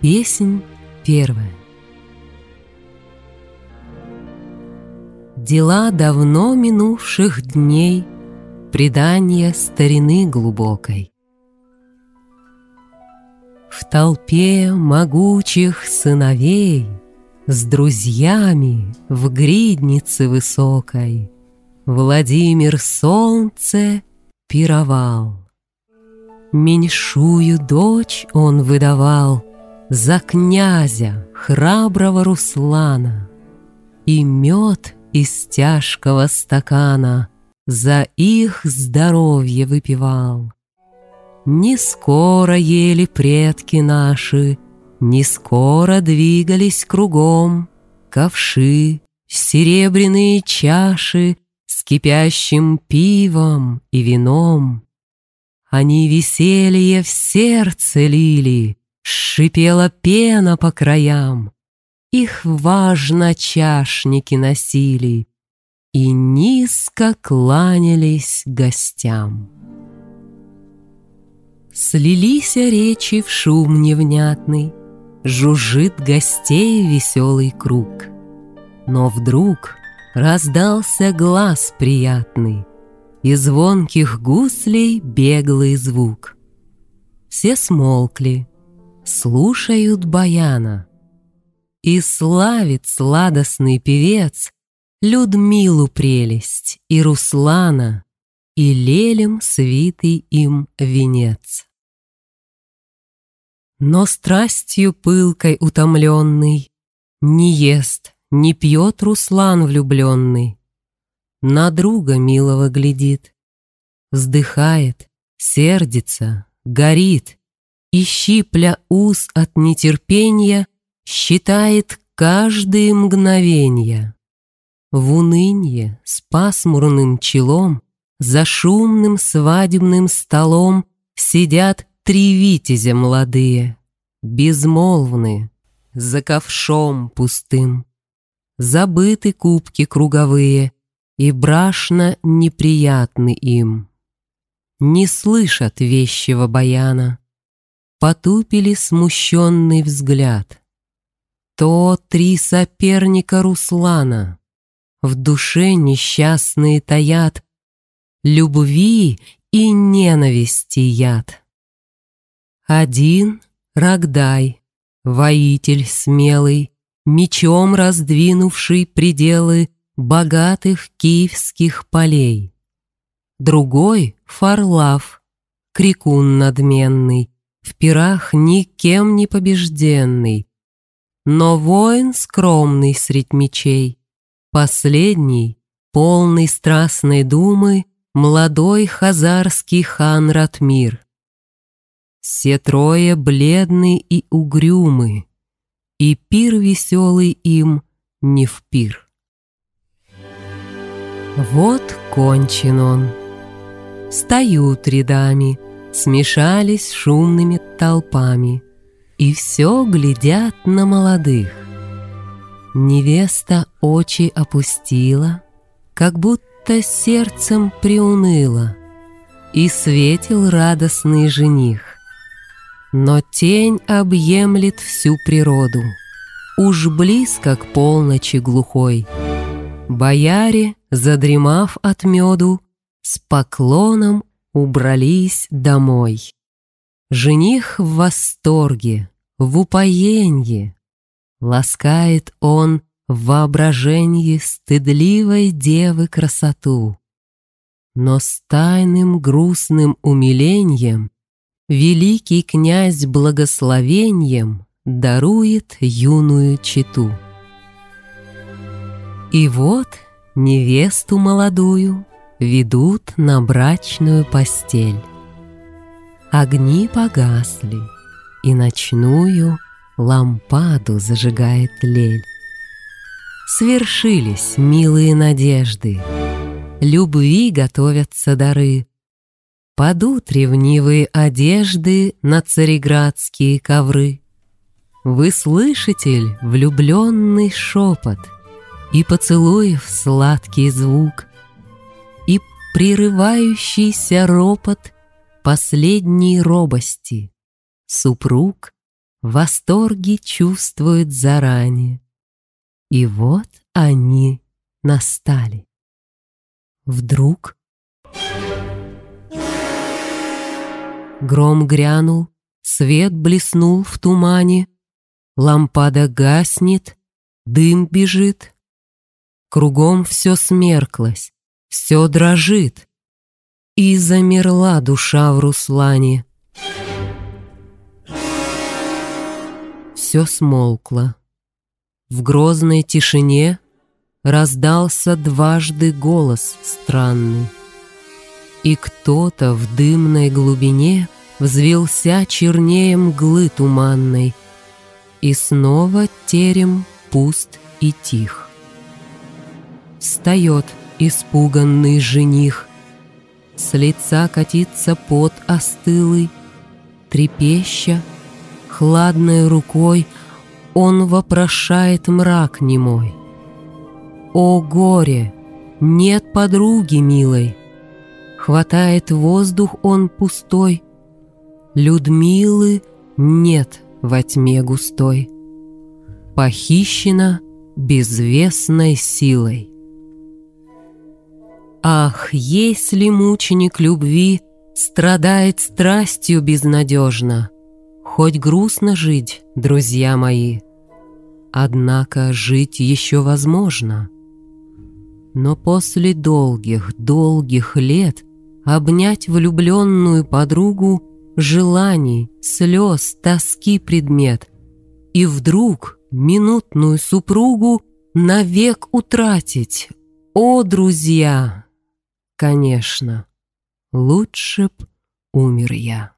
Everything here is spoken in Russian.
Песнь первая. Дела давно минувших дней, Предание старины глубокой. В толпе могучих сыновей С друзьями в гриднице высокой Владимир Солнце пировал. Меньшую дочь он выдавал За князя храброго Руслана, И мед из тяжкого стакана За их здоровье выпивал. Не скоро ели предки наши, Не скоро двигались кругом Ковши, серебряные чаши С кипящим пивом и вином. Они веселье в сердце лили, Шипела пена по краям. Их важно чашники носили И низко кланялись гостям. Слились речи в шум невнятный, Жужжит гостей веселый круг. Но вдруг раздался глаз приятный, и звонких гуслей беглый звук. Все смолкли, слушают баяна, И славит сладостный певец Людмилу прелесть и Руслана, И лелем свитый им венец. Но страстью пылкой утомленный Не ест, не пьет Руслан влюбленный, на друга милого глядит, Вздыхает, сердится, горит, И, щипля ус от нетерпения, Считает каждые мгновенья. В унынье с пасмурным челом За шумным свадебным столом Сидят три витязя молодые, Безмолвны, за ковшом пустым. Забыты кубки круговые, и брашно неприятны им. Не слышат вещего баяна, потупили смущенный взгляд. То три соперника Руслана, в душе несчастные таят любви и ненависти яд. Один — Рогдай, воитель смелый, мечом раздвинувший пределы богатых киевских полей. Другой — Фарлав, крикун надменный, в пирах никем не побежденный, но воин скромный средь мечей. Последний, полный страстной думы, молодой хазарский хан Ратмир. Все трое бледны и угрюмы, и пир веселый им не в пир. Вот кончен он. Встают рядами, смешались шумными толпами, И все глядят на молодых. Невеста очи опустила, Как будто сердцем приуныла, И светил радостный жених. Но тень объемлет всю природу, Уж близко к полночи глухой — Бояре, задремав от меду, С поклоном убрались домой. Жених в восторге, в упоенье, Ласкает он в воображении Стыдливой девы красоту. Но с тайным грустным умилением Великий князь благословением Дарует юную читу. И вот невесту молодую Ведут на брачную постель. Огни погасли, и ночную Лампаду зажигает лель. Свершились милые надежды, Любви готовятся дары, Падут ревнивые одежды На цареградские ковры. Вы слышите влюбленный шепот — и поцелуев сладкий звук, И прерывающийся ропот Последней робости. Супруг Восторги чувствует заранее. И вот они настали. Вдруг Гром грянул, свет блеснул в тумане, Лампада гаснет, дым бежит. Кругом все смерклось, все дрожит, И замерла душа в Руслане. Все смолкло. В грозной тишине Раздался дважды голос странный. И кто-то в дымной глубине Взвелся чернее мглы туманной, И снова терем пуст и тих. Встает испуганный жених, С лица катится пот остылый, Трепеща, хладной рукой Он вопрошает мрак немой. О горе! Нет подруги милой, Хватает воздух он пустой, Людмилы нет во тьме густой. Похищена безвестной силой. Ах, если мученик любви Страдает страстью безнадежно, Хоть грустно жить, друзья мои, Однако жить еще возможно. Но после долгих, долгих лет Обнять влюбленную подругу Желаний, слез, тоски предмет. И вдруг минутную супругу Навек утратить. О, друзья! Конечно, лучше б умер я.